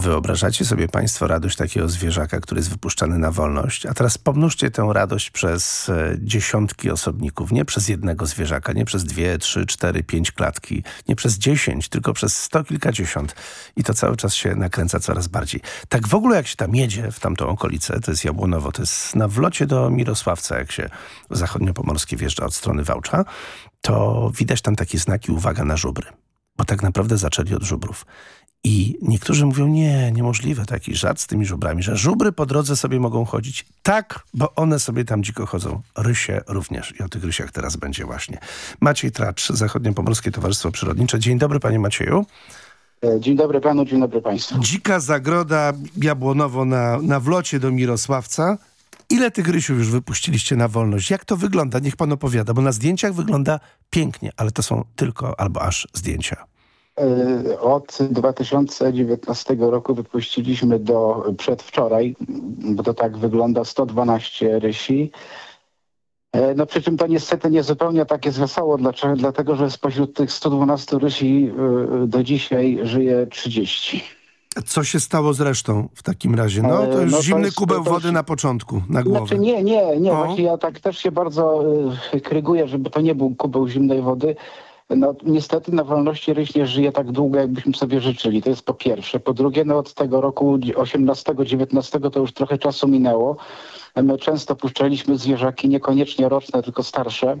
Wyobrażacie sobie Państwo radość takiego zwierzaka, który jest wypuszczany na wolność? A teraz pomnóżcie tę radość przez e, dziesiątki osobników. Nie przez jednego zwierzaka, nie przez dwie, trzy, cztery, pięć klatki. Nie przez dziesięć, tylko przez sto kilkadziesiąt. I to cały czas się nakręca coraz bardziej. Tak w ogóle jak się tam jedzie w tamtą okolicę, to jest Jabłonowo, to jest na wlocie do Mirosławca, jak się zachodniopomorskie wjeżdża od strony Wałcza, to widać tam takie znaki uwaga na żubry. Bo tak naprawdę zaczęli od żubrów. I niektórzy mówią, nie, niemożliwe taki żart z tymi żubrami, że żubry po drodze sobie mogą chodzić. Tak, bo one sobie tam dziko chodzą. Rysie również. I o tych rysiach teraz będzie właśnie. Maciej Tracz, Zachodniopomorskie Towarzystwo Przyrodnicze. Dzień dobry, panie Macieju. E, dzień dobry panu, dzień dobry państwu. Dzika zagroda Jabłonowo na, na wlocie do Mirosławca. Ile tych rysiów już wypuściliście na wolność? Jak to wygląda? Niech pan opowiada, bo na zdjęciach wygląda pięknie, ale to są tylko albo aż zdjęcia. E, od 2019 roku wypuściliśmy do przedwczoraj, bo to tak wygląda, 112 rysi. E, no przy czym to niestety nie zupełnie tak jest wesoło, dlaczego? dlatego że spośród tych 112 rysi e, do dzisiaj żyje 30. Co się stało z resztą w takim razie? No to już no, to zimny jest, kubeł wody już... na początku, na głowę. Znaczy nie, nie, nie. O. Właśnie ja tak też się bardzo y, kryguję, żeby to nie był kubeł zimnej wody. No niestety na wolności ryś nie żyje tak długo, jakbyśmy sobie życzyli. To jest po pierwsze. Po drugie, no od tego roku 18-19 to już trochę czasu minęło. My często puszczaliśmy zwierzaki niekoniecznie roczne, tylko starsze.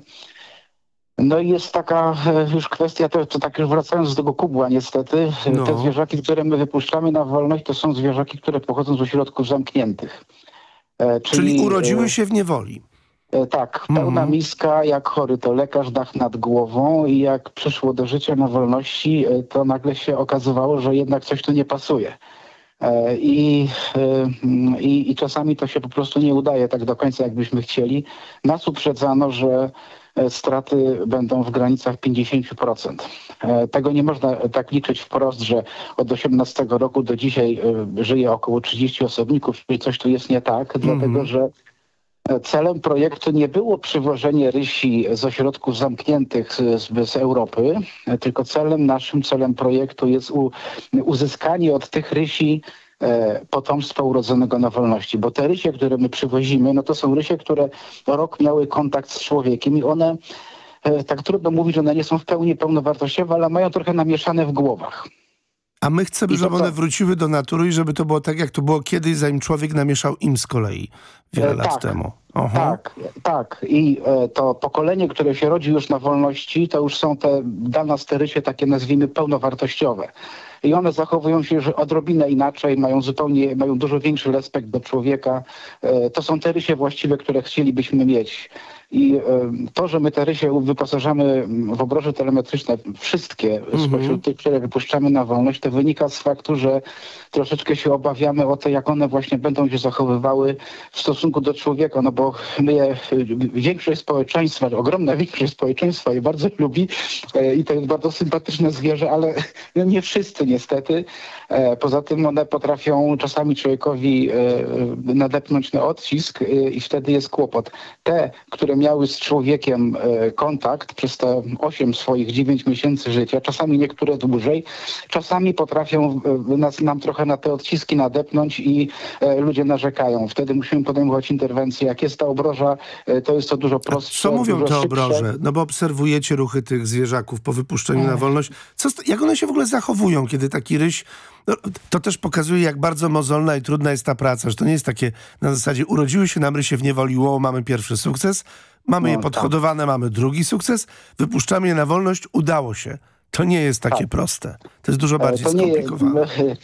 No i jest taka e, już kwestia, to, to tak już wracając do tego kubła niestety, no. te zwierzaki, które my wypuszczamy na wolność, to są zwierzaki, które pochodzą z ośrodków zamkniętych. E, czyli, czyli urodziły się w niewoli. E, tak, pełna mhm. miska, jak chory to lekarz, dach nad głową i jak przyszło do życia na wolności, e, to nagle się okazywało, że jednak coś tu nie pasuje. E, I, i, I czasami to się po prostu nie udaje tak do końca, jakbyśmy chcieli. Nas uprzedzano, że straty będą w granicach 50%. Tego nie można tak liczyć wprost, że od 18 roku do dzisiaj żyje około 30 osobników, czyli coś tu jest nie tak, mm -hmm. dlatego że Celem projektu nie było przywożenie rysi z ośrodków zamkniętych z, z Europy, tylko celem naszym celem projektu jest u, uzyskanie od tych rysi e, potomstwa urodzonego na wolności, bo te rysie, które my przywozimy, no to są rysie, które rok miały kontakt z człowiekiem i one, e, tak trudno mówić, że one nie są w pełni pełnowartościowe, ale mają trochę namieszane w głowach. A my chcemy, żeby one wróciły do natury i żeby to było tak, jak to było kiedyś, zanim człowiek namieszał im z kolei wiele e, lat tak, temu. Aha. Tak, tak. I e, to pokolenie, które się rodzi już na wolności, to już są te dana sterycie takie nazwijmy pełnowartościowe. I one zachowują się już odrobinę inaczej, mają zupełnie, mają dużo większy respekt do człowieka. E, to są te rysie właściwe, które chcielibyśmy mieć. I to, że my te rysie wyposażamy w obroże telemetryczne, wszystkie -hmm. spośród tych, które wypuszczamy na wolność, to wynika z faktu, że troszeczkę się obawiamy o to, jak one właśnie będą się zachowywały w stosunku do człowieka, no bo my je, większość społeczeństwa, ogromna większość społeczeństwa je bardzo lubi e, i to jest bardzo sympatyczne zwierzę, ale nie wszyscy niestety. E, poza tym one potrafią czasami człowiekowi e, nadepnąć na odcisk i wtedy jest kłopot. Te, które miały z człowiekiem e, kontakt przez te 8 swoich 9 miesięcy życia, czasami niektóre dłużej, czasami potrafią e, nas, nam trochę na te odciski nadepnąć i e, ludzie narzekają. Wtedy musimy podejmować interwencję. Jak jest ta obroża, to jest to dużo prostsze. A co mówią te obroże? No bo obserwujecie ruchy tych zwierzaków po wypuszczeniu na wolność. Co, jak one się w ogóle zachowują, kiedy taki ryś no, to też pokazuje, jak bardzo mozolna i trudna jest ta praca, że to nie jest takie na zasadzie urodziły się nam rysie w niewoliło, mamy pierwszy sukces, mamy no, je podhodowane, tak. mamy drugi sukces, wypuszczamy je na wolność, udało się. To nie jest takie tak. proste. To jest dużo bardziej skomplikowane. E,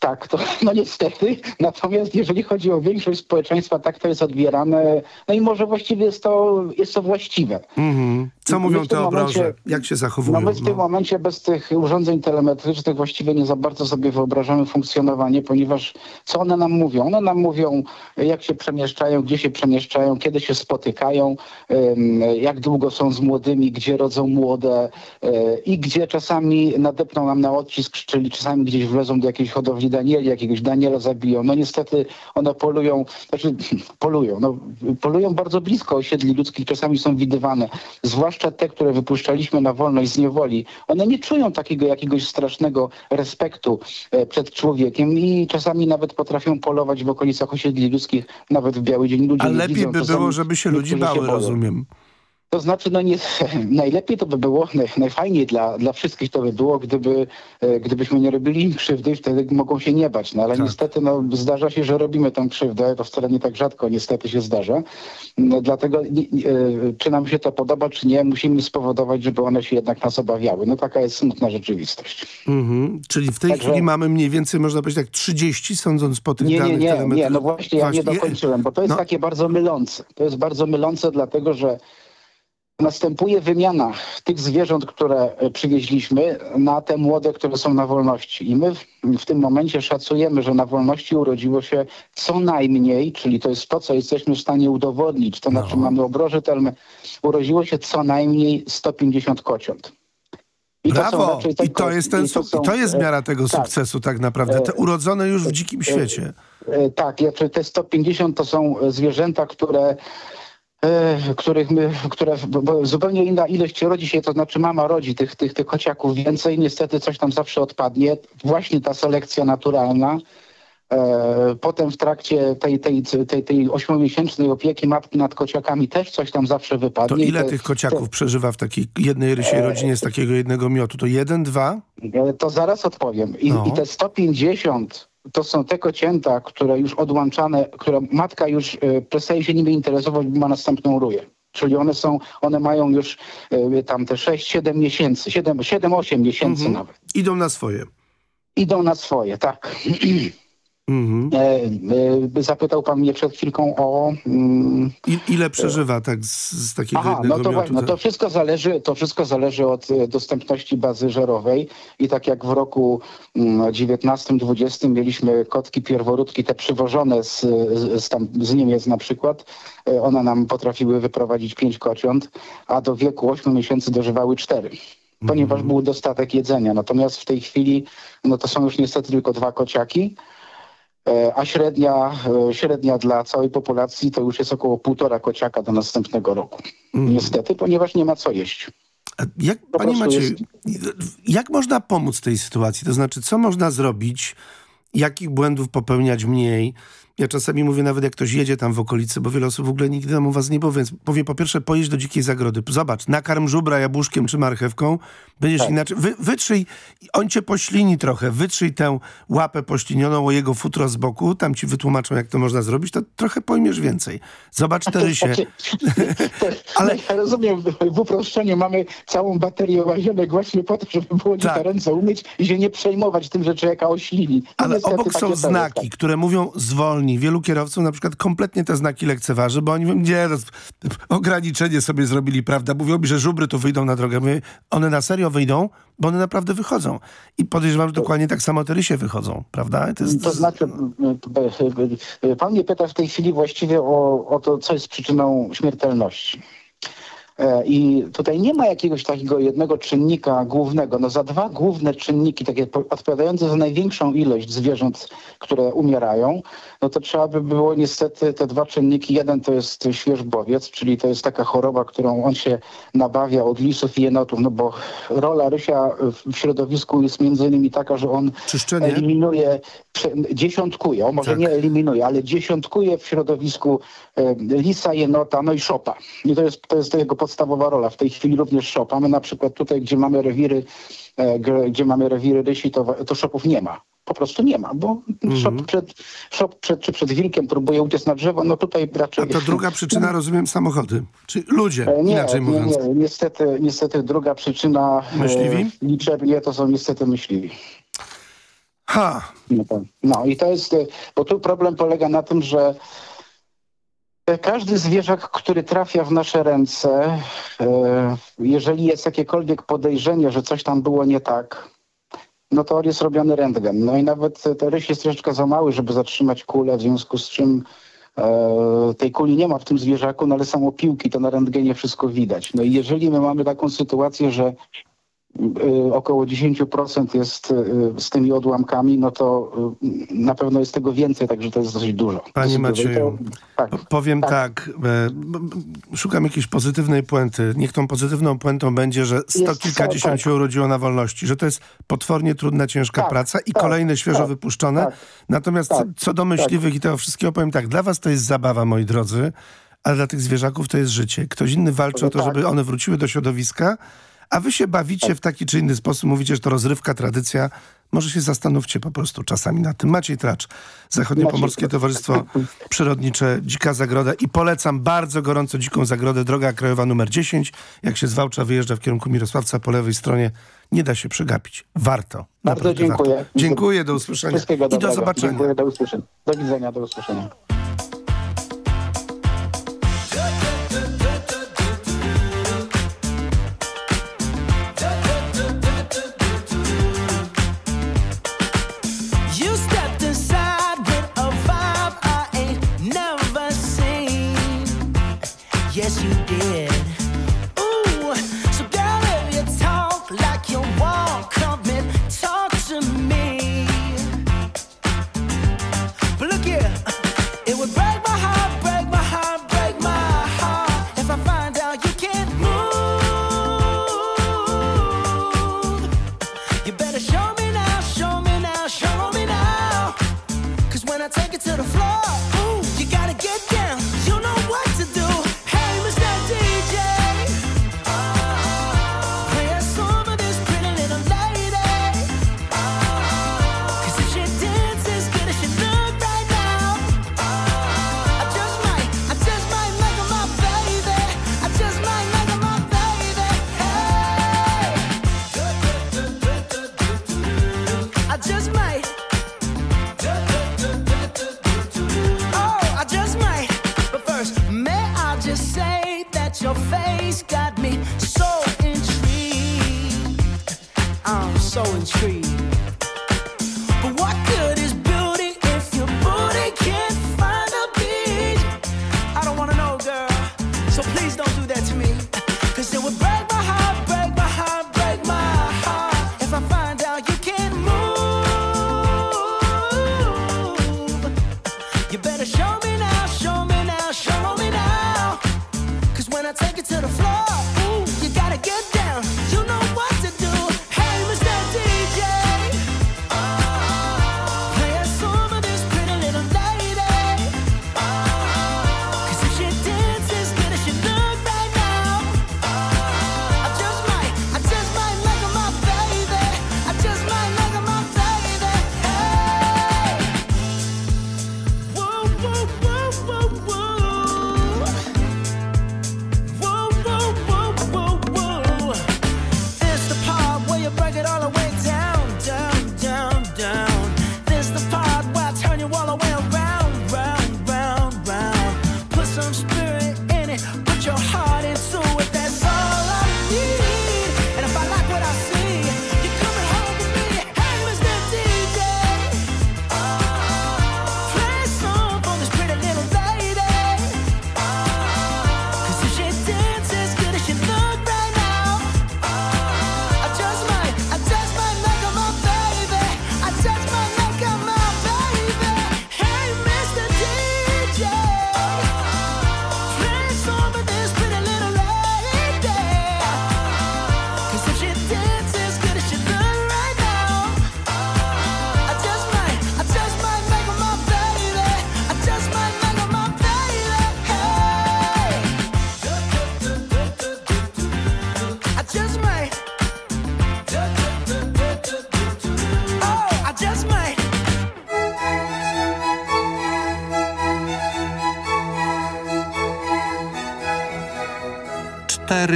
tak, to no niestety. Natomiast jeżeli chodzi o większość społeczeństwa, tak to jest odbierane. No i może właściwie jest to, jest to właściwe. Mm -hmm. Co mówią te obroże? Jak się zachowują? No my w tym no. momencie bez tych urządzeń telemetrycznych właściwie nie za bardzo sobie wyobrażamy funkcjonowanie, ponieważ co one nam mówią? One nam mówią, jak się przemieszczają, gdzie się przemieszczają, kiedy się spotykają, jak długo są z młodymi, gdzie rodzą młode e, i gdzie czasami nadepną nam na odcisk, czyli czasami gdzieś wlezą do jakiejś hodowli Danieli, jakiegoś Daniela zabiją. No niestety one polują, znaczy polują, no polują bardzo blisko osiedli ludzkich, czasami są widywane. Zwłaszcza te, które wypuszczaliśmy na wolność z niewoli. One nie czują takiego jakiegoś strasznego respektu e, przed człowiekiem i czasami nawet potrafią polować w okolicach osiedli ludzkich, nawet w biały dzień. Ludzie A nie lepiej widzą, by było, żeby się ludzi bały, boją. rozumiem. To znaczy, no nie, najlepiej to by było, naj, najfajniej dla, dla wszystkich to by było, gdyby, e, gdybyśmy nie robili im krzywdy i wtedy mogą się nie bać. No ale Tak. niestety no, zdarza się, że robimy tę krzywdę, to wcale nie tak rzadko niestety się zdarza. No, dlatego nie, nie, e, czy nam się to podoba, czy nie, musimy spowodować, żeby one się jednak nas obawiały. No taka jest smutna rzeczywistość. Mhm. Czyli w tej Także- chwili mamy mniej więcej, można powiedzieć tak 30, sądząc po tych Nie, nie, danych nie, telemetrycznych. nie, no właśnie ja nie dokończyłem, bo to jest no. takie bardzo mylące. To jest bardzo mylące, dlatego że następuje wymiana tych zwierząt, które e, przywieźliśmy na te młode, które są na wolności. I my w, w tym momencie szacujemy, że na wolności urodziło się co najmniej, czyli to jest to, co jesteśmy w stanie udowodnić, to na No. czym mamy obroże telmy, urodziło się co najmniej 150 kociąt. I to są Brawo! te I to jest, ten, i to su- i są, to jest e, miara tego tak. sukcesu tak naprawdę. Te urodzone już w dzikim świecie. E, Tak, te 150 to są e, zwierzęta, które e, których my, które, zupełnie inna ilość rodzi się, to znaczy mama rodzi tych, tych, tych kociaków więcej, niestety coś tam zawsze odpadnie, właśnie ta selekcja naturalna. E, Potem w trakcie tej, tej, tej, tej ośmiomiesięcznej opieki matki nad kociakami też coś tam zawsze To wypadnie. I ile te- tych kociaków przeżywa w takiej jednej rysiej rodzinie z takiego jednego miotu? To jeden, dwa? E, To zaraz odpowiem. I, No. I te 150 to są te kocięta, które już odłączane, które matka już e, przestaje się nimi interesować, bo ma następną ruję. Czyli one są, one mają już e, tam te 6-7 miesięcy, 7-8 miesięcy Mhm. nawet. Idą na swoje. Idą na swoje, tak. Mhm. E, e, zapytał pan mnie przed chwilką o... Mm, I, ile przeżywa tak z, z takiego Aha, jednego no to, miotu? no tak? to wszystko zależy, to wszystko zależy od e, dostępności bazy żerowej i tak jak w roku mm, 19-20 mieliśmy kotki pierworódki, te przywożone z, z, tam, z Niemiec na przykład, one nam potrafiły wyprowadzić pięć kociąt, a do wieku 8 miesięcy dożywały cztery. Ponieważ był dostatek jedzenia. Natomiast w tej chwili no to są już niestety tylko dwa kociaki. E, A średnia, e, średnia dla całej populacji to już jest około półtora kociaka do następnego roku. Mhm. Niestety, ponieważ nie ma co jeść. A Jak, Po panie prostu Macieju, jak można pomóc tej sytuacji? To znaczy, co można zrobić? Jakich błędów popełniać mniej? Ja czasami mówię nawet, jak ktoś jedzie tam w okolicy, bo wiele osób w ogóle nigdy tam u was nie było, więc powie po pierwsze, pojedź do dzikiej zagrody. Zobacz, nakarm żubra jabłuszkiem czy marchewką, będziesz Tak. inaczej... Wy, wytrzyj, on cię poślini trochę, wytrzyj tę łapę poślinioną o jego futro z boku, tam ci wytłumaczą, jak to można zrobić, to trochę pojmiesz więcej. Zobacz te rysie. Znaczy, Ale- ja rozumiem, w uproszczeniu mamy całą baterię łazienek właśnie po to, żeby było Tak. ręce umyć i się nie przejmować tym, że człowieka oślini. Ale obok są znaki, tak. które mówią zwolnij. Wielu kierowców na przykład kompletnie te znaki lekceważy, bo oni mówią, nie, ograniczenie sobie zrobili, prawda? Mówią mi, że żubry tu wyjdą na drogę. Mówię, one na serio wyjdą, bo one naprawdę wychodzą. I podejrzewam, że dokładnie tak samo te rysie wychodzą, prawda? To jest, To znaczy, e, e, pan mnie pyta w tej chwili właściwie o, o to, co jest przyczyną śmiertelności. E, I tutaj nie ma jakiegoś takiego jednego czynnika głównego. No za dwa główne czynniki, takie po- odpowiadające za największą ilość zwierząt, które umierają, no to trzeba by było niestety te dwa czynniki. Jeden to jest świeżbowiec, czyli to jest taka choroba, którą on się nabawia od lisów i jenotów, no bo rola rysia w- środowisku jest między innymi taka, że on Czyszczenie? eliminuje, dziesiątkuje, o może Tak. nie eliminuje, ale dziesiątkuje w środowisku e, lisa, jenota, no i szopa. I to jest, to jest jego podstawowa rola. W tej chwili również szopa. My na przykład tutaj, gdzie mamy rewiry, e, gdzie mamy rewiry rysi, to, to szopów nie ma. Po prostu nie ma, bo Mhm. szop, przed, szop przed, czy przed wilkiem próbuje uciec na drzewo, no tutaj raczej... A to druga przyczyna, rozumiem, samochody. Czy ludzie, E, Nie, inaczej nie, mówiąc. nie, niestety, niestety druga przyczyna Myśliwi? e, liczebnie to są niestety myśliwi. Ha! No, no i to jest, e, bo tu problem polega na tym, że e, każdy zwierzak, który trafia w nasze ręce, e, jeżeli jest jakiekolwiek podejrzenie, że coś tam było nie tak, no to jest robiony rentgen. No i nawet ten ryś jest troszeczkę za mały, żeby zatrzymać kulę, w związku z czym e, tej kuli nie ma w tym zwierzaku, no ale są opiłki, to na rentgenie wszystko widać. No i jeżeli my mamy taką sytuację, że około 10% jest y, z tymi odłamkami, no to y, na pewno jest tego więcej, także to jest dosyć dużo. Panie Macieju, to- tak. Powiem tak, tak. e, szukam jakiejś pozytywnej puenty. Niech tą pozytywną puentą będzie, że sto Jest- kilkadziesiąt tak. urodziło na wolności, że to jest potwornie trudna, ciężka Tak, praca i tak, kolejne świeżo tak, wypuszczone. tak. Natomiast co, co do myśliwych i tego wszystkiego powiem tak, dla was to jest zabawa, moi drodzy, ale dla tych zwierzaków to jest życie. Ktoś inny walczy o to, żeby one wróciły do środowiska, a wy się bawicie w taki czy inny sposób, mówicie, że to rozrywka, tradycja. Może się zastanówcie po prostu czasami na tym. Maciej Tracz, Zachodniopomorskie. Towarzystwo Przyrodnicze Dzika Zagroda i polecam bardzo gorąco Dziką Zagrodę, droga krajowa numer 10. Jak się z Wałcza wyjeżdża w kierunku Mirosławca po lewej stronie, nie da się przegapić. Warto. Bardzo Naprawdę dziękuję. Warto. Dziękuję, do usłyszenia i do zobaczenia. Dziękuję, do usłyszenia. Do widzenia, do usłyszenia.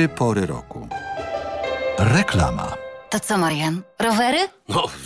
Cztery pory roku. Reklama. To co, Marian? Rowery?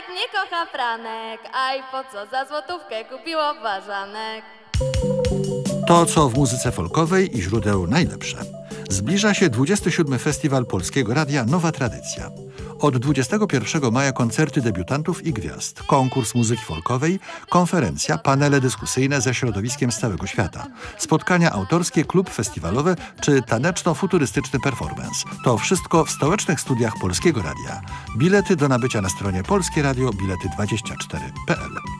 Jak mnie kocha Franek A i po co za złotówkę kupiło ważanek To, co w muzyce folkowej i źródeł najlepsze. Zbliża się 27. Festiwal Polskiego Radia Nowa Tradycja. Od 21 maja koncerty debiutantów i gwiazd, konkurs muzyki folkowej, konferencja, panele dyskusyjne ze środowiskiem z całego świata, spotkania autorskie, klub festiwalowe czy taneczno-futurystyczny performance. To wszystko w stołecznych studiach Polskiego Radia. Bilety do nabycia na stronie Polskie Radio bilety24.pl.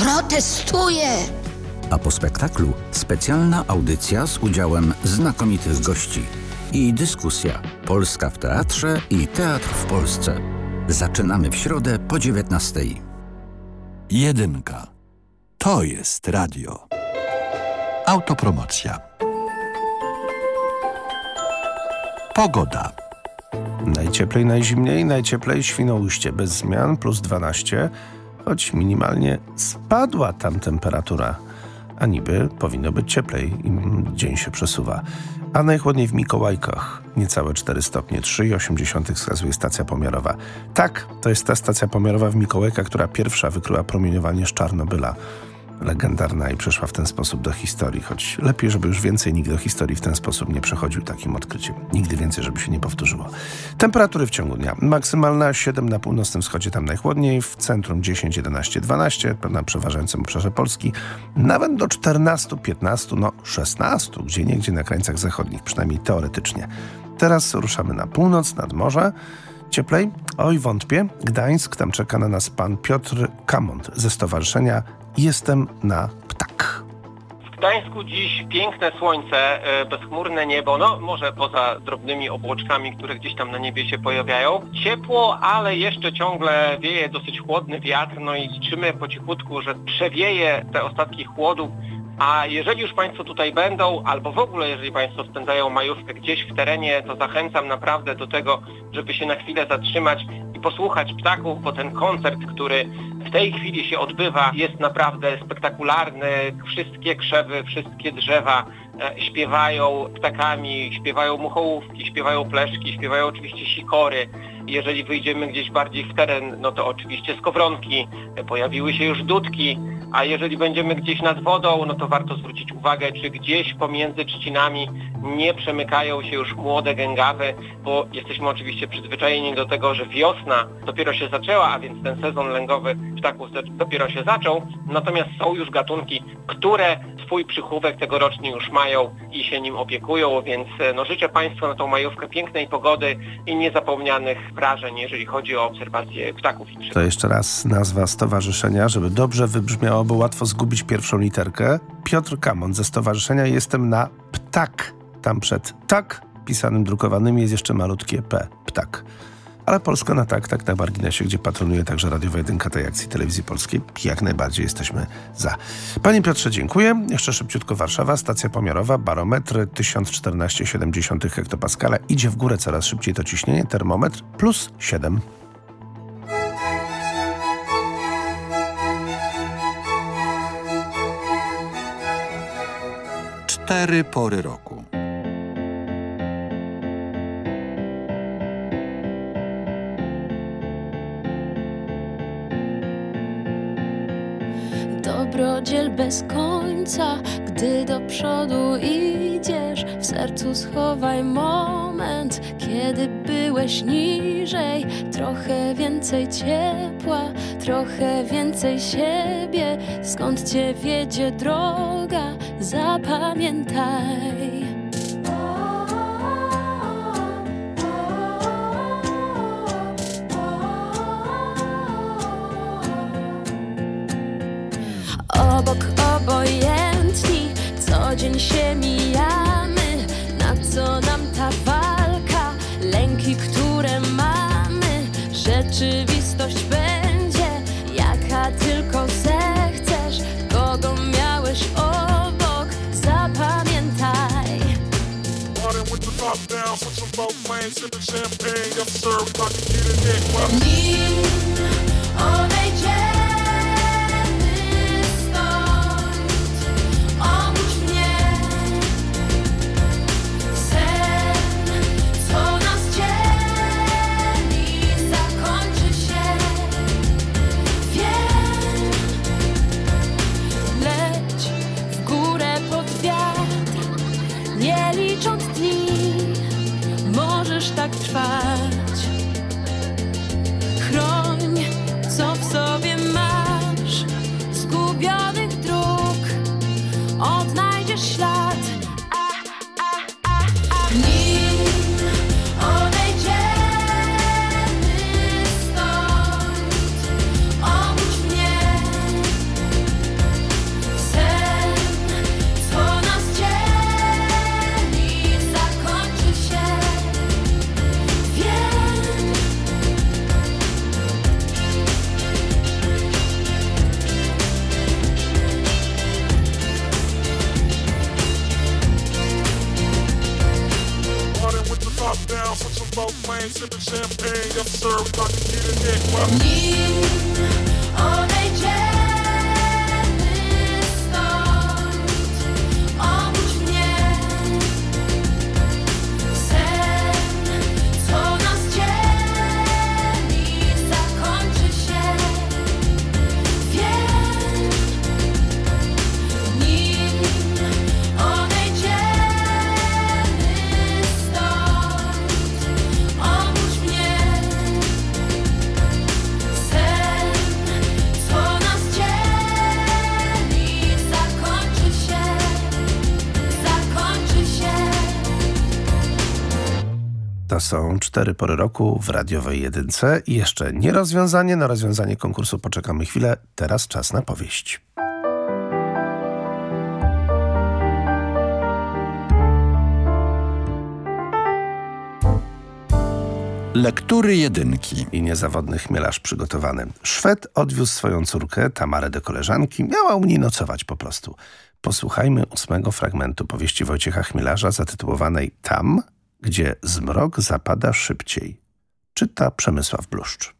Protestuję. A po spektaklu specjalna audycja z udziałem znakomitych gości i dyskusja Polska w teatrze i teatr w Polsce. Zaczynamy w środę po 19. Jedynka. To jest radio. Autopromocja. Pogoda. Najcieplej, najzimniej, najcieplej Świnoujście bez zmian, plus 12, choć minimalnie spadła tam temperatura, a niby powinno być cieplej, im dzień się przesuwa. A najchłodniej w Mikołajkach, niecałe 4 stopnie, 3,8 wskazuje stacja pomiarowa. Tak, to jest ta stacja pomiarowa w Mikołajkach, która pierwsza wykryła promieniowanie z Czarnobyla. Legendarna i przeszła w ten sposób do historii, choć lepiej, żeby już więcej nikt do historii w ten sposób nie przechodził takim odkryciem. Nigdy więcej, żeby się nie powtórzyło. Temperatury w ciągu dnia. Maksymalna 7 na północnym wschodzie, tam najchłodniej, w centrum 10, 11, 12, na przeważającym obszarze Polski, nawet do 14, 15, no 16, gdzie niegdzie na krańcach zachodnich, przynajmniej teoretycznie. Teraz ruszamy na północ, nad morze. Cieplej? Oj, wątpię. Gdańsk, tam czeka na nas pan Piotr Kamont ze Stowarzyszenia Jestem na ptak. W Gdańsku dziś piękne słońce, e, bezchmurne niebo, no może poza drobnymi obłoczkami, które gdzieś tam na niebie się pojawiają. Ciepło, ale jeszcze ciągle wieje dosyć chłodny wiatr, no i liczymy po cichutku, że przewieje te ostatki chłodu. A jeżeli już Państwo tutaj będą, albo w ogóle jeżeli Państwo spędzają majówkę gdzieś w terenie, to zachęcam naprawdę do tego, żeby się na chwilę zatrzymać posłuchać ptaków, bo ten koncert, który w tej chwili się odbywa, jest naprawdę spektakularny. Wszystkie krzewy, wszystkie drzewa e, śpiewają ptakami, śpiewają muchołówki, śpiewają pleszki, śpiewają oczywiście sikory. Jeżeli wyjdziemy gdzieś bardziej w teren, no to oczywiście skowronki, e, pojawiły się już dudki, a jeżeli będziemy gdzieś nad wodą, no to warto zwrócić uwagę, czy gdzieś pomiędzy trzcinami nie przemykają się już młode gęgawy, bo jesteśmy oczywiście przyzwyczajeni do tego, że wiosna dopiero się zaczęła, a więc ten sezon lęgowy ptaków dopiero się zaczął, natomiast są już gatunki, które swój przychówek tegoroczny już mają i się nim opiekują, więc no, życzę Państwu na tą majówkę pięknej pogody i niezapomnianych wrażeń, jeżeli chodzi o obserwację ptaków. To jeszcze raz nazwa stowarzyszenia, żeby dobrze wybrzmiało, bo łatwo zgubić pierwszą literkę. Piotr Kamon ze stowarzyszenia Jestem na Ptak. Tam przed tak pisanym drukowanym jest jeszcze malutkie P. Ptak. Ale Polska na tak, tak na marginesie, gdzie patronuje także radiowa jedynka tej akcji telewizji polskiej. Jak najbardziej jesteśmy za. Panie Piotrze, dziękuję. Jeszcze szybciutko Warszawa, stacja pomiarowa, barometr 1014,7 hektopaskala. Idzie w górę coraz szybciej to ciśnienie, termometr plus 7. Cztery pory roku. Dobrodziel bez końca, gdy do przodu idziesz, w sercu schowaj moment, kiedy byłeś niżej. Trochę więcej ciepła, trochę więcej siebie, skąd cię wiedzie droga, zapamiętaj. Obojętni, co dzień się mijamy. Na co nam ta walka, lęki, które mamy? Rzeczywistość będzie, jaka tylko zechcesz. Kogo miałeś obok, zapamiętaj. Nim odejdziemy są cztery pory roku w radiowej jedynce i jeszcze nie rozwiązanie. Na rozwiązanie konkursu poczekamy chwilę. Teraz czas na powieść. Lektury jedynki. I niezawodny chmielarz przygotowany. Szwed odwiózł swoją córkę, Tamarę do koleżanki. Miała u niej nocować po prostu. Posłuchajmy ósmego fragmentu powieści Wojciecha Chmielarza zatytułowanej Tam, gdzie zmrok zapada szybciej. Czyta Przemysław Bluszcz.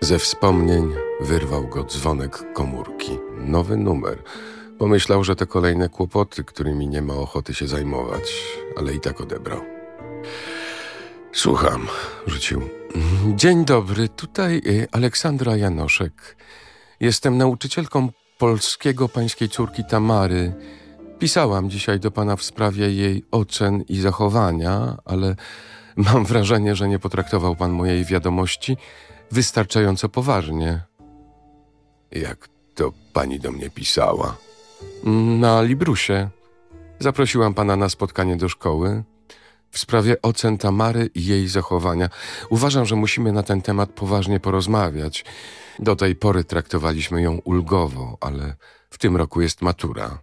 Ze wspomnień wyrwał go dzwonek komórki. Nowy numer. Pomyślał, że to kolejne kłopoty, którymi nie ma ochoty się zajmować, ale i tak odebrał. Słucham, rzucił. Dzień dobry, tutaj y, Aleksandra Janoszek. Jestem nauczycielką polskiego pańskiej córki Tamary. Pisałam dzisiaj do pana w sprawie jej ocen i zachowania, ale mam wrażenie, że nie potraktował pan mojej wiadomości wystarczająco poważnie. Jak to pani do mnie pisała? Na Librusie. Zaprosiłam pana na spotkanie do szkoły w sprawie ocen Tamary i jej zachowania. Uważam, że musimy na ten temat poważnie porozmawiać. Do tej pory traktowaliśmy ją ulgowo, ale w tym roku jest matura.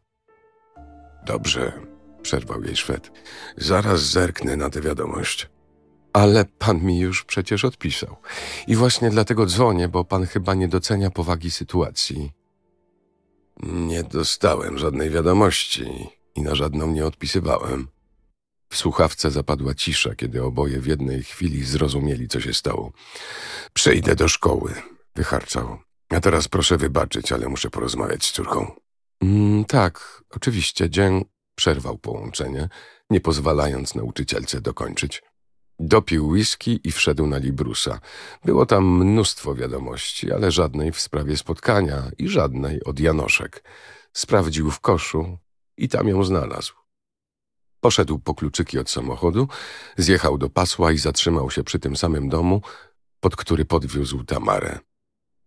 Dobrze, przerwał jej Szwed. Zaraz zerknę na tę wiadomość. Ale pan mi już przecież odpisał. I właśnie dlatego dzwonię, bo pan chyba nie docenia powagi sytuacji. Nie dostałem żadnej wiadomości i na żadną nie odpisywałem. W słuchawce zapadła cisza, kiedy oboje w jednej chwili zrozumieli, co się stało. Przejdę do szkoły, wycharczał. A teraz proszę wybaczyć, ale muszę porozmawiać z córką. Mm, tak, oczywiście. Dzień przerwał połączenie, nie pozwalając nauczycielce dokończyć. Dopił whisky i wszedł na Librusa. Było tam mnóstwo wiadomości, ale żadnej w sprawie spotkania i żadnej od Janoszek. Sprawdził w koszu i tam ją znalazł. Poszedł po kluczyki od samochodu, zjechał do pasła i zatrzymał się przy tym samym domu, pod który podwiózł Tamarę.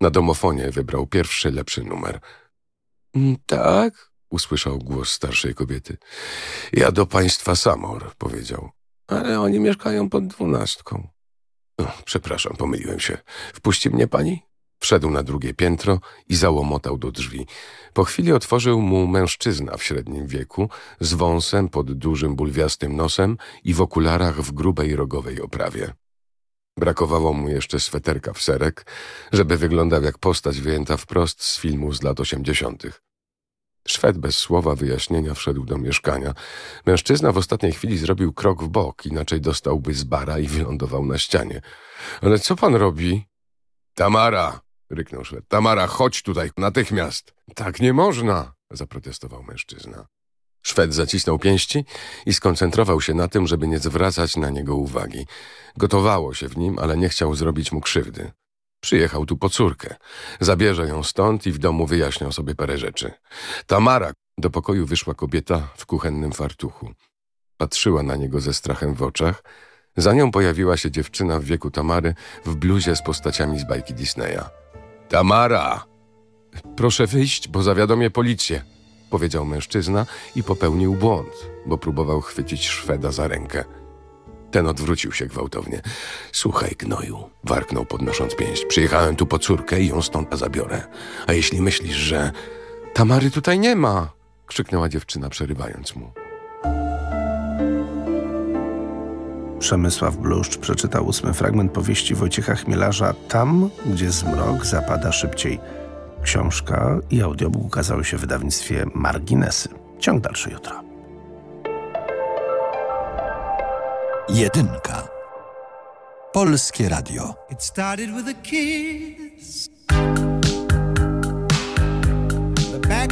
Na domofonie wybrał pierwszy, lepszy numer. "Mm, Tak? usłyszał głos starszej kobiety. Ja do państwa Samor, powiedział. Ale oni mieszkają pod dwunastką. O, przepraszam, pomyliłem się. Wpuści mnie pani? Wszedł na drugie piętro i załomotał do drzwi. Po chwili otworzył mu mężczyzna w średnim wieku, z wąsem pod dużym bulwiastym nosem i w okularach w grubej rogowej oprawie. Brakowało mu jeszcze sweterka w serek, żeby wyglądał jak postać wyjęta wprost z filmu z lat osiemdziesiątych. Szwed bez słowa wyjaśnienia wszedł do mieszkania. Mężczyzna w ostatniej chwili zrobił krok w bok, inaczej dostałby z bara i wylądował na ścianie. Ale co pan robi? Tamara! ryknął Szwed. Tamara, chodź tutaj, natychmiast! Tak nie można! zaprotestował mężczyzna. Szwed zacisnął pięści i skoncentrował się na tym, żeby nie zwracać na niego uwagi. Gotowało się w nim, ale nie chciał zrobić mu krzywdy. Przyjechał tu po córkę. Zabierze ją stąd i w domu wyjaśnią sobie parę rzeczy. Tamara! Do pokoju wyszła kobieta w kuchennym fartuchu. Patrzyła na niego ze strachem w oczach. Za nią pojawiła się dziewczyna w wieku Tamary w bluzie z postaciami z bajki Disneya. Tamara! Proszę wyjść, bo zawiadomię policję, powiedział mężczyzna i popełnił błąd, bo próbował chwycić Szweda za rękę. Ten odwrócił się gwałtownie. Słuchaj, gnoju, warknął podnosząc pięść. Przyjechałem tu po córkę i ją stąd zabiorę. A jeśli myślisz, że... Tamary tutaj nie ma! krzyknęła dziewczyna, przerywając mu. Przemysław Bluszcz przeczytał ósmy fragment powieści Wojciecha Chmielarza Tam, gdzie zmrok zapada szybciej. Książka i audiobook ukazały się w wydawnictwie Marginesy. Ciąg dalszy jutro. Jedynka. Polskie Radio. It started with a kiss. The back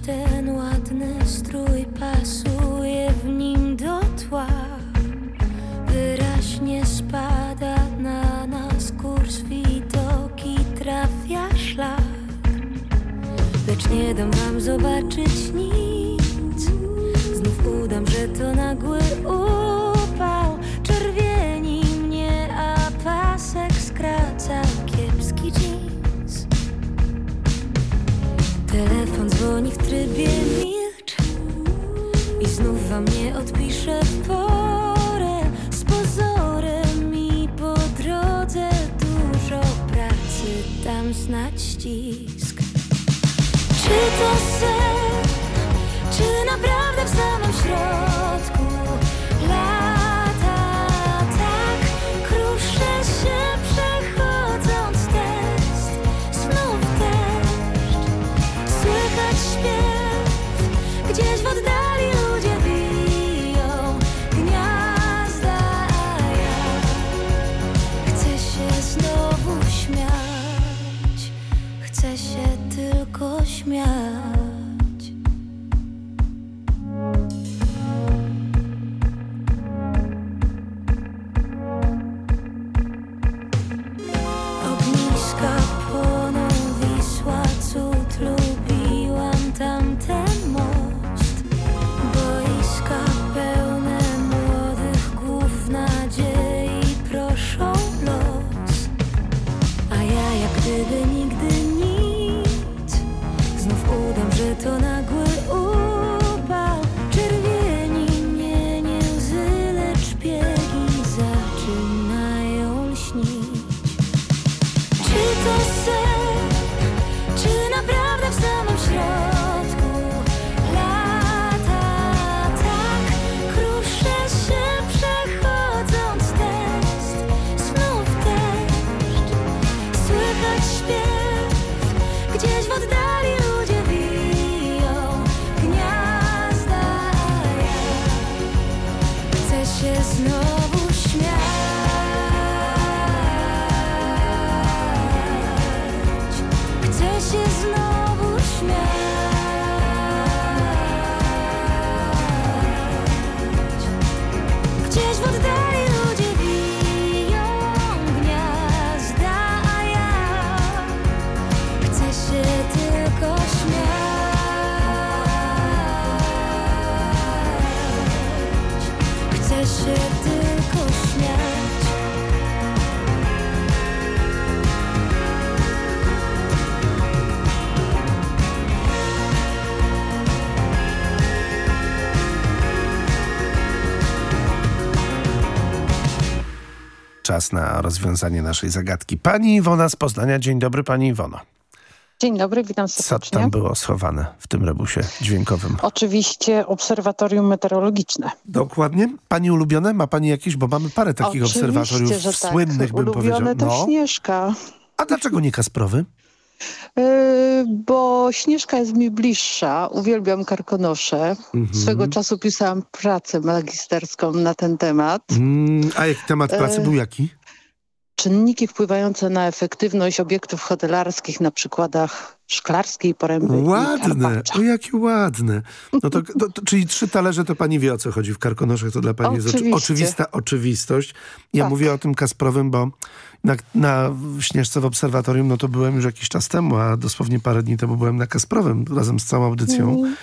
Ten ładny strój, pasuje w nim do tła. Wyraźnie spada na nas kurs widoki, trafia szlak. Lecz nie dam wam zobaczyć nic. Znów udam, że to nagły upał. Dzwoni w trybie milcz I znów wam nie odpiszę w porę. Z pozorem i po drodze dużo pracy Tam znać ścisk. Czy to sen, czy naprawdę w samym środku Czas na rozwiązanie naszej zagadki. Pani Iwona z Poznania. Dzień dobry, pani Iwono. Dzień dobry, witam Co serdecznie. tam było schowane w tym rebusie dźwiękowym? Oczywiście obserwatorium meteorologiczne. Dokładnie. Pani ulubione? Ma pani jakieś? Bo mamy parę takich Oczywiście, obserwatoriów tak. słynnych, bym Ulubione powiedział. to Śnieżka. A dlaczego nie Kasprowy? Yy, bo Śnieżka jest mi bliższa. Uwielbiam karkonosze. Mhm. Swego czasu pisałam pracę magisterską na ten temat. Mm, a jaki temat pracy E, był jaki? Czynniki wpływające na efektywność obiektów hotelarskich na przykładach Szklarskiej Poręby Ładne, o jakie ładne. No to, to, to, czyli trzy talerze to pani wie o co chodzi w karkonoszach, to dla pani jest oczy, Oczywiście. oczywista oczywistość. Ja Tak. mówię o tym Kasprowym, bo na, na Śnieżce w obserwatorium no to byłem już jakiś czas temu, a dosłownie parę dni temu byłem na Kasprowym razem z całą audycją. Mm.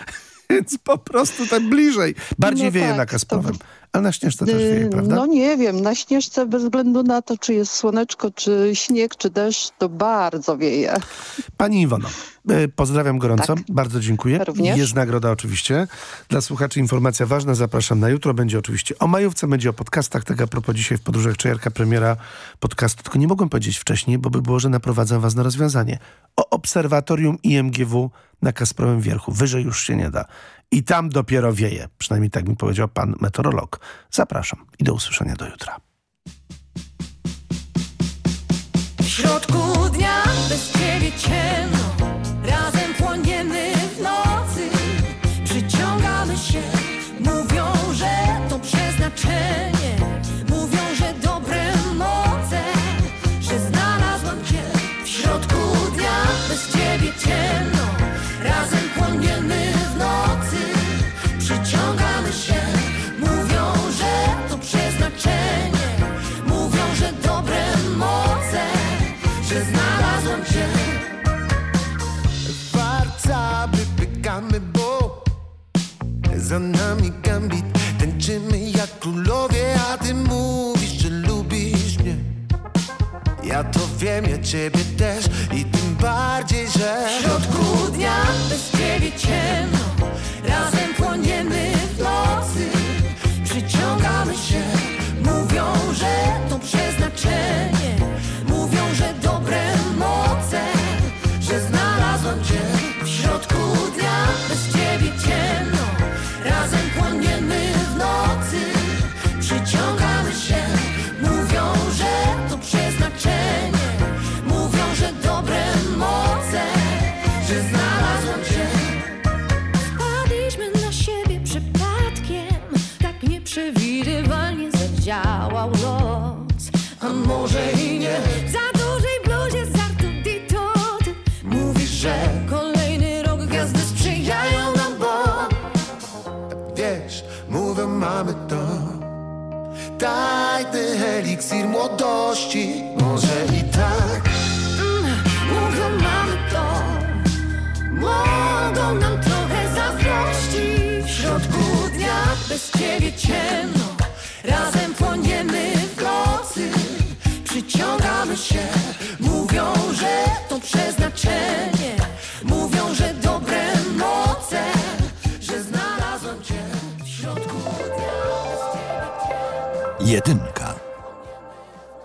Więc po prostu tak bliżej. Bardziej No wieje tak, na Kasprowym. Ale na Śnieżce też wieje, Yy, prawda? No nie wiem, na Śnieżce bez względu na to, czy jest słoneczko, czy śnieg, czy deszcz, to bardzo wieje. Pani Iwono, e, pozdrawiam gorąco, bardzo dziękuję. Tak. Również. Jest nagroda oczywiście. Dla słuchaczy informacja ważna, zapraszam na jutro. Będzie oczywiście o majówce, będzie o podcastach. Tak a propos dzisiaj w Podróżach Czejarka premiera podcastu. Tylko nie mogłem powiedzieć wcześniej, bo by było, że naprowadzam was na rozwiązanie. O obserwatorium IMGW na Kasprowym Wierchu. Wyżej już się nie da. I tam dopiero wieje. Przynajmniej tak mi powiedział pan meteorolog. Zapraszam i do usłyszenia do jutra. W środku dnia bez ciemno, za nami gambit. Tańczymy jak królowie, a ty mówisz, że lubisz mnie. Ja to wiem, ja ciebie też i tym bardziej, że W środku dnia bez ciebie ciemno eliksir młodości. Może i tak. Mm, Mówią, mamy to. Mogą nam trochę zazdrości W środku dnia bez ciebie ciemno. Razem płoniemy w nocy. Przyciągamy się. Mówią, że to przeznaczenie. Mówią, że dobre moce. Że znalazłam cię w środku dnia Jedynka.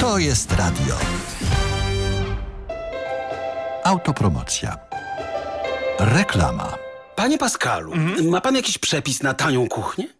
To jest radio. Autopromocja. Reklama. Panie Pascalu, ma pan jakiś przepis na tanią kuchnię?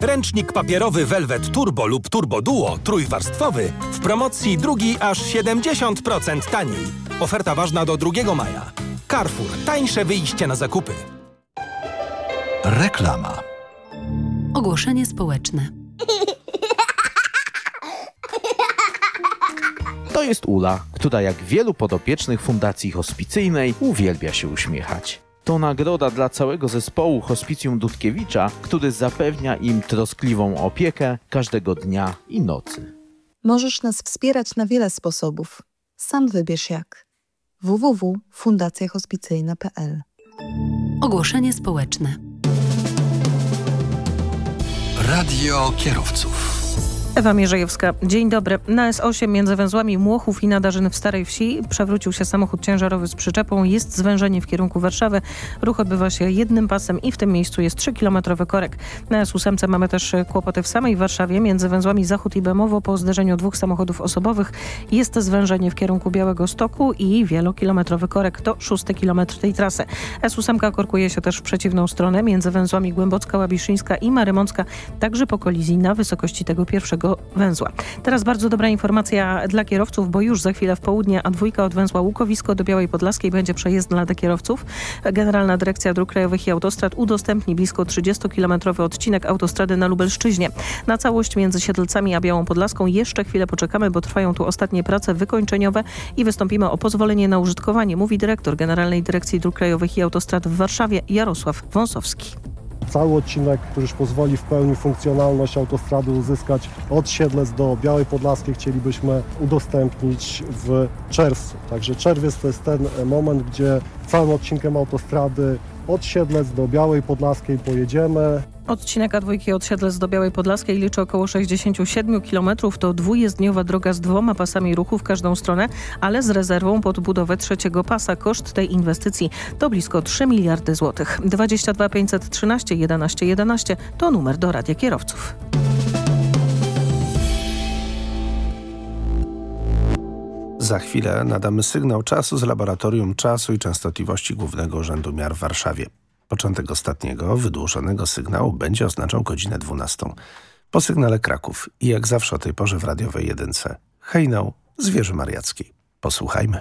Ręcznik papierowy Velvet Turbo lub Turbo Duo trójwarstwowy w promocji drugi aż 70% taniej. Oferta ważna do 2 maja. Carrefour. Tańsze wyjście na zakupy. Reklama. Ogłoszenie społeczne. To jest Ula, która jak wielu podopiecznych Fundacji Hospicyjnej uwielbia się uśmiechać. To nagroda dla całego zespołu Hospicjum Dudkiewicza, który zapewnia im troskliwą opiekę każdego dnia i nocy. Możesz nas wspierać na wiele sposobów. Sam wybierz jak. www.fundacjahospicyjna.pl Ogłoszenie społeczne. Radio kierowców. Ewa Mierzejewska, dzień dobry. Na S8 między węzłami Młochów i Nadarzyn w Starej Wsi przewrócił się samochód ciężarowy z przyczepą. Jest zwężenie w kierunku Warszawy. Ruch odbywa się jednym pasem i w tym miejscu jest 3-kilometrowy korek. Na S8 mamy też kłopoty w samej Warszawie. Między węzłami Zachód i Bemowo po zderzeniu dwóch samochodów osobowych jest zwężenie w kierunku Białego Stoku i wielokilometrowy korek to szósty kilometr tej trasy. S8 korkuje się też w przeciwną stronę między węzłami Głębocka, Łabiszyńska i Marymącka, także po kolizji na wysokości tego pierwszego węzła. Teraz bardzo dobra informacja dla kierowców, bo już za chwilę w południe A2 od węzła Łukowisko do Białej Podlaskiej będzie przejezdna dla kierowców. Generalna Dyrekcja Dróg Krajowych i Autostrad udostępni blisko 30-kilometrowy odcinek autostrady na Lubelszczyźnie. Na całość między Siedlcami a Białą Podlaską jeszcze chwilę poczekamy, bo trwają tu ostatnie prace wykończeniowe i wystąpimy o pozwolenie na użytkowanie, mówi dyrektor Generalnej Dyrekcji Dróg Krajowych i Autostrad w Warszawie Jarosław Wąsowski. Cały odcinek, który już pozwoli w pełni funkcjonalność autostrady uzyskać od Siedlec do Białej Podlaskiej chcielibyśmy udostępnić w czerwcu. Także czerwiec to jest ten moment, gdzie całym odcinkiem autostrady od Siedlec do Białej Podlaskiej pojedziemy. Odcinek A2 od Siedlec do Białej Podlaskiej liczy około 67 km. To dwujezdniowa droga z dwoma pasami ruchu w każdą stronę, ale z rezerwą pod budowę trzeciego pasa. Koszt tej inwestycji to blisko 3 miliardy złotych. 22 513 11 11 to numer do Radia Kierowców. Za chwilę nadamy sygnał czasu z Laboratorium Czasu i Częstotliwości Głównego Urzędu Miar w Warszawie. Początek ostatniego, wydłużonego sygnału będzie oznaczał godzinę 12. Po sygnale Kraków i jak zawsze o tej porze w radiowej jedynce. Hejnał z wieży mariackiej. Posłuchajmy.